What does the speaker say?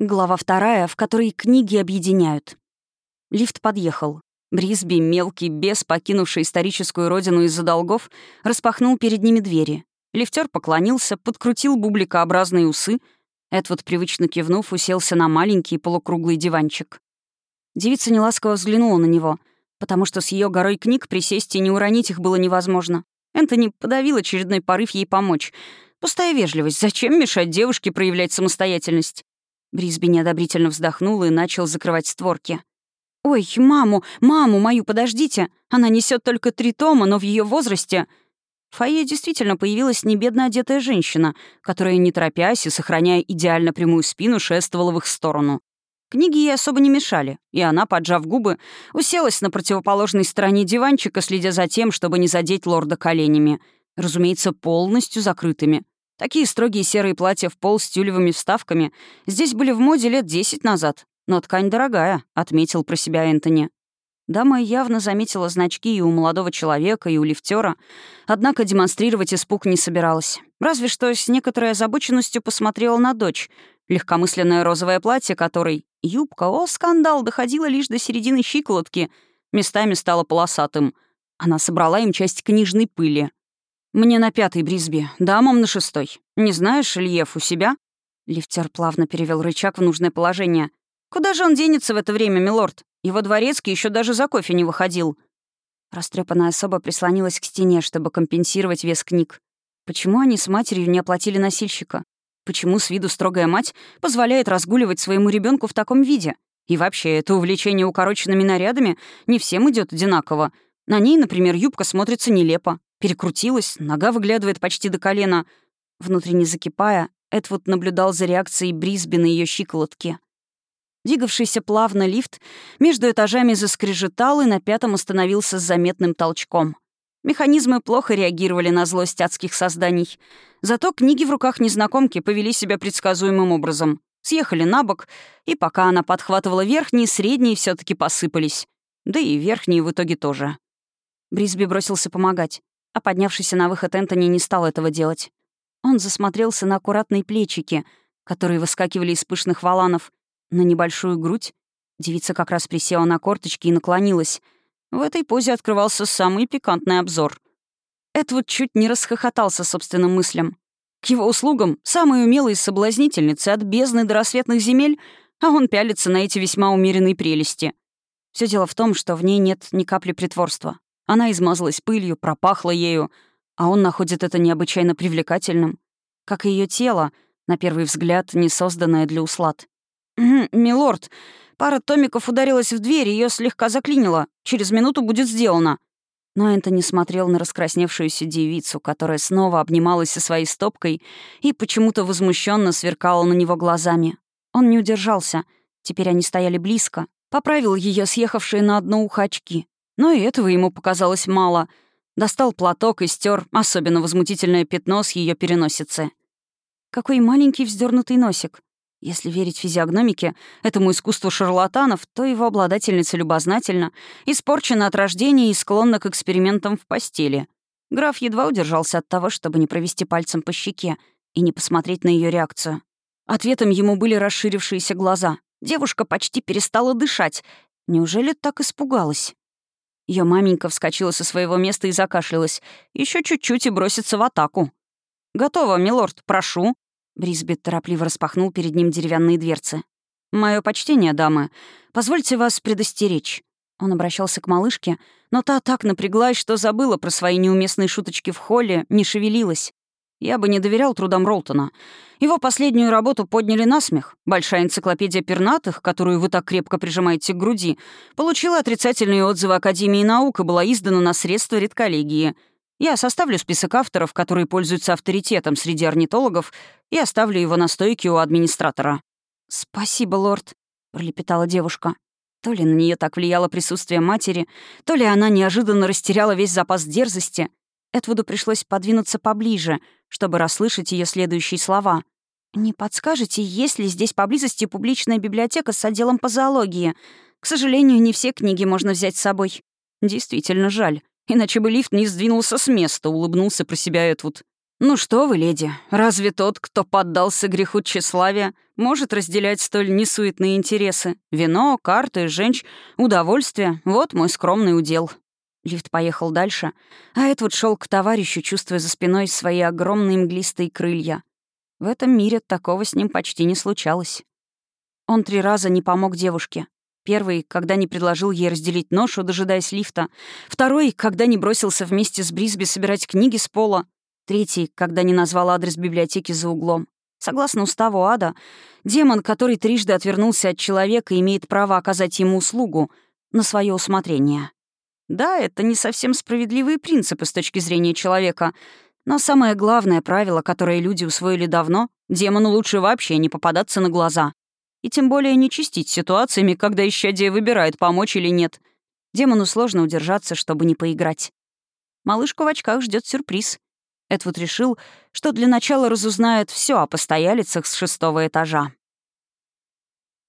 Глава вторая, в которой книги объединяют. Лифт подъехал. Брисби, мелкий бес, покинувший историческую родину из-за долгов, распахнул перед ними двери. Лифтер поклонился, подкрутил бубликообразные усы. Эдвард, привычно кивнув, уселся на маленький полукруглый диванчик. Девица неласково взглянула на него, потому что с ее горой книг присесть и не уронить их было невозможно. Энтони подавил очередной порыв ей помочь. Пустая вежливость. Зачем мешать девушке проявлять самостоятельность? Брисби неодобрительно вздохнул и начал закрывать створки. «Ой, маму, маму мою, подождите! Она несет только три тома, но в ее возрасте...» В фойе действительно появилась небедно одетая женщина, которая, не торопясь и сохраняя идеально прямую спину, шествовала в их сторону. Книги ей особо не мешали, и она, поджав губы, уселась на противоположной стороне диванчика, следя за тем, чтобы не задеть лорда коленями. Разумеется, полностью закрытыми. Такие строгие серые платья в пол с тюлевыми вставками здесь были в моде лет десять назад. Но ткань дорогая, — отметил про себя Энтони. Дама явно заметила значки и у молодого человека, и у лифтера, однако демонстрировать испуг не собиралась. Разве что с некоторой озабоченностью посмотрела на дочь. Легкомысленное розовое платье, которой юбка, о, скандал, доходила лишь до середины щиколотки, местами стала полосатым. Она собрала им часть книжной пыли. «Мне на пятый, Брисби, дамам на шестой. Не знаешь, Ильев у себя?» Лифтер плавно перевел рычаг в нужное положение. «Куда же он денется в это время, милорд? Его дворецкий еще даже за кофе не выходил». Растрепанная особа прислонилась к стене, чтобы компенсировать вес книг. Почему они с матерью не оплатили носильщика? Почему с виду строгая мать позволяет разгуливать своему ребенку в таком виде? И вообще, это увлечение укороченными нарядами не всем идет одинаково. На ней, например, юбка смотрится нелепо. Перекрутилась, нога выглядывает почти до колена. Внутренне закипая, Эдвуд наблюдал за реакцией Брисби на ее щиколотке. Двигавшийся плавно лифт между этажами заскрежетал и на пятом остановился с заметным толчком. Механизмы плохо реагировали на злость адских созданий. Зато книги в руках незнакомки повели себя предсказуемым образом. Съехали на бок, и пока она подхватывала верхние, средние все таки посыпались. Да и верхние в итоге тоже. Брисби бросился помогать а поднявшийся на выход Энтони не стал этого делать. Он засмотрелся на аккуратные плечики, которые выскакивали из пышных валанов, на небольшую грудь. Девица как раз присела на корточки и наклонилась. В этой позе открывался самый пикантный обзор. Эдвуд чуть не расхохотался собственным мыслям. К его услугам самые умелые соблазнительницы от бездны до рассветных земель, а он пялится на эти весьма умеренные прелести. Все дело в том, что в ней нет ни капли притворства. Она измазалась пылью, пропахла ею, а он находит это необычайно привлекательным. Как и ее тело, на первый взгляд, не созданное для услад. «Милорд, пара томиков ударилась в дверь, ее слегка заклинило. Через минуту будет сделано». Но Энтони смотрел на раскрасневшуюся девицу, которая снова обнималась со своей стопкой и почему-то возмущенно сверкала на него глазами. Он не удержался. Теперь они стояли близко. Поправил ее съехавшие на одно ухо очки. Но и этого ему показалось мало. Достал платок и стер особенно возмутительное пятно с ее переносицы. Какой маленький вздернутый носик. Если верить физиогномике, этому искусству шарлатанов, то его обладательница любознательна, испорчена от рождения и склонна к экспериментам в постели. Граф едва удержался от того, чтобы не провести пальцем по щеке и не посмотреть на ее реакцию. Ответом ему были расширившиеся глаза. Девушка почти перестала дышать. Неужели так испугалась? Ее маменька вскочила со своего места и закашлялась. Еще чуть-чуть и бросится в атаку. «Готово, милорд, прошу». Брисбет торопливо распахнул перед ним деревянные дверцы. Мое почтение, дамы. Позвольте вас предостеречь». Он обращался к малышке, но та так напряглась, что забыла про свои неуместные шуточки в холле, не шевелилась. Я бы не доверял трудам Ролтона. Его последнюю работу подняли на смех. Большая энциклопедия пернатых, которую вы так крепко прижимаете к груди, получила отрицательные отзывы Академии наук и была издана на средства редколлегии. Я составлю список авторов, которые пользуются авторитетом среди орнитологов, и оставлю его на стойке у администратора». «Спасибо, лорд», — пролепетала девушка. То ли на нее так влияло присутствие матери, то ли она неожиданно растеряла весь запас дерзости. Эдвуду пришлось подвинуться поближе — чтобы расслышать ее следующие слова. «Не подскажете, есть ли здесь поблизости публичная библиотека с отделом по зоологии? К сожалению, не все книги можно взять с собой». «Действительно жаль. Иначе бы лифт не сдвинулся с места», — улыбнулся про себя Эдвуд. «Ну что вы, леди, разве тот, кто поддался греху тщеславия, может разделять столь несуетные интересы? Вино, карты, женщ, удовольствие — вот мой скромный удел». Лифт поехал дальше, а Эдвуд шел к товарищу, чувствуя за спиной свои огромные мглистые крылья. В этом мире такого с ним почти не случалось. Он три раза не помог девушке. Первый, когда не предложил ей разделить ношу, дожидаясь лифта. Второй, когда не бросился вместе с Брисби собирать книги с пола. Третий, когда не назвал адрес библиотеки за углом. Согласно уставу ада, демон, который трижды отвернулся от человека, имеет право оказать ему услугу на свое усмотрение. Да, это не совсем справедливые принципы с точки зрения человека, но самое главное правило, которое люди усвоили давно, демону лучше вообще не попадаться на глаза. И тем более не чистить ситуациями, когда исчадие выбирает, помочь или нет. Демону сложно удержаться, чтобы не поиграть. Малышку в очках ждет сюрприз — Эдвуд решил, что для начала разузнает все о постоялицах с шестого этажа.